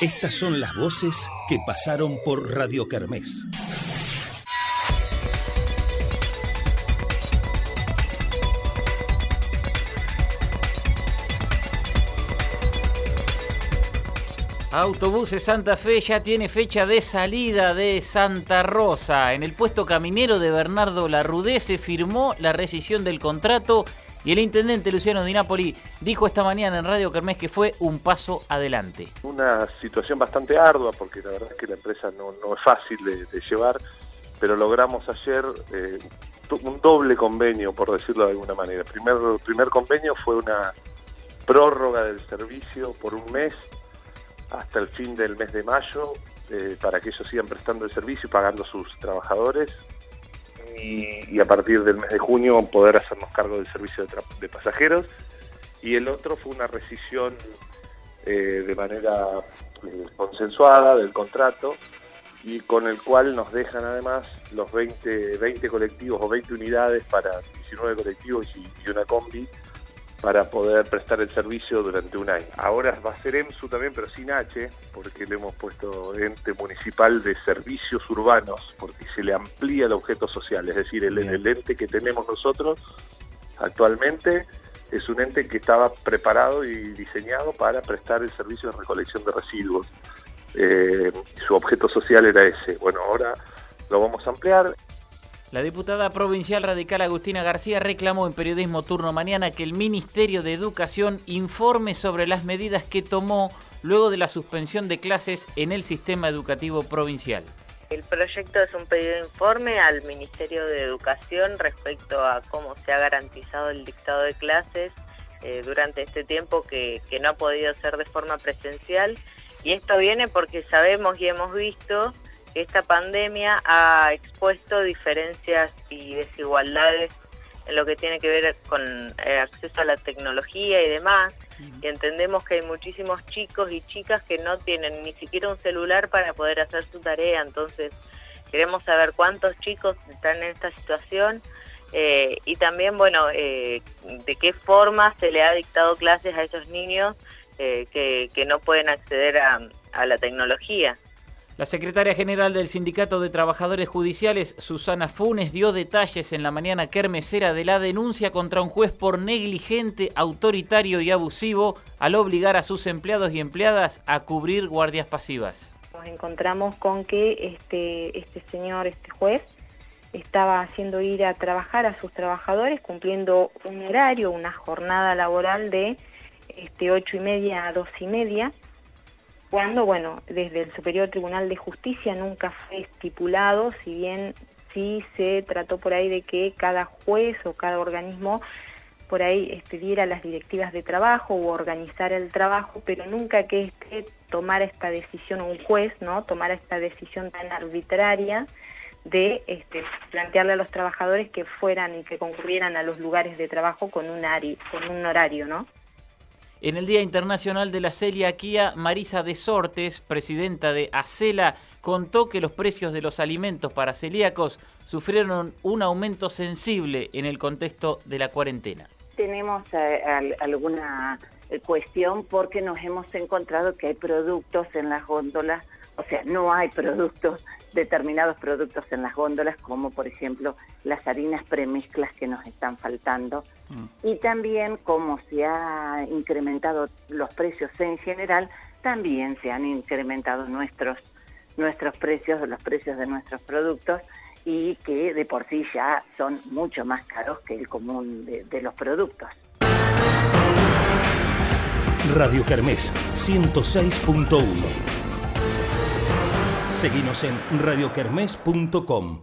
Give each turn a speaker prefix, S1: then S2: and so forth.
S1: Estas son las voces que pasaron por Radio Kermés.
S2: Autobuses Santa Fe ya tiene fecha de salida de Santa Rosa. En el puesto caminero de Bernardo Larrudé se firmó la rescisión del contrato y el intendente Luciano Di Napoli dijo esta mañana en Radio Kermés que fue un paso adelante.
S3: Una situación bastante ardua porque la verdad es que la empresa no, es fácil de, llevar, pero logramos ayer eh, un doble convenio, por decirlo de alguna manera. El primer, primer convenio fue una prórroga del servicio por un mes hasta el fin del mes de mayo eh, para que ellos sigan prestando el servicio y pagando a sus trabajadores y, a partir del mes de junio poder hacernos cargo del servicio de, pasajeros. Y el otro fue una rescisión eh, de manera eh, consensuada del contrato y con el cual nos dejan además los 20, 20 colectivos o 20 unidades para 19 colectivos y una combi para poder prestar el servicio durante un año. Ahora va a ser EMSU también, pero sin H, porque le hemos puesto ente municipal de servicios urbanos, porque se le amplía el objeto social, es decir, el, ente que tenemos nosotros actualmente es un ente que estaba preparado y diseñado para prestar el servicio de recolección de residuos. Eh, su objeto social era ese. Bueno, ahora lo vamos a ampliar.
S2: La diputada provincial radical Agustina García reclamó en Periodismo Turno Mañana que el Ministerio de Educación informe sobre las medidas que tomó luego de la suspensión de clases en el sistema educativo provincial.
S4: El proyecto es un pedido de informe al Ministerio de Educación respecto a cómo se ha garantizado el dictado de clases eh, durante este tiempo que, que no ha podido ser de forma presencial. Y esto viene porque sabemos y hemos visto esta pandemia ha expuesto diferencias y desigualdades en lo que tiene que ver con el acceso a la tecnología y demás. Y entendemos que hay muchísimos chicos y chicas que no tienen ni siquiera un celular para poder hacer su tarea. Entonces, queremos saber cuántos chicos están en esta situación eh, y también, bueno, eh, de qué forma se le ha dictado clases a esos niños eh, que, que, no pueden acceder a, a la tecnología.
S2: La secretaria general del Sindicato de Trabajadores Judiciales, Susana Funes, dio detalles en la mañana kermesera de la denuncia contra un juez por negligente, autoritario y abusivo al obligar a sus empleados y empleadas a cubrir guardias pasivas.
S5: Nos encontramos con que este, este señor, este juez, estaba haciendo ir a trabajar a sus trabajadores cumpliendo un horario, una jornada laboral de este, 8 y media a 2 y media cuando, bueno, desde el Superior Tribunal de Justicia nunca fue estipulado, si bien sí se trató por ahí de que cada juez o cada organismo por ahí este, diera las directivas de trabajo o organizar el trabajo, pero nunca que este tomara esta decisión, un juez, ¿no? Tomara esta decisión tan arbitraria de este, plantearle a los trabajadores que fueran y que concurrieran a los lugares de trabajo con un, con un horario, ¿no?
S2: En el Día Internacional de la Celiaquía, Marisa Desortes, presidenta de ACELA, contó que los precios de los alimentos para celíacos sufrieron un aumento sensible en el contexto de la cuarentena.
S6: Tenemos eh, alguna eh, cuestión porque nos hemos encontrado que hay productos en las góndolas, o sea, no hay productos determinados productos en las góndolas, como por ejemplo las harinas premezclas que nos están faltando. Mm. Y también, como se ha incrementado los precios en general, también se han incrementado nuestros, nuestros precios, los precios de nuestros productos, y que de por sí ya son mucho más caros que el común de, de los productos.
S1: Radio Kermés 106.1 Seguimos en radiokermes.com.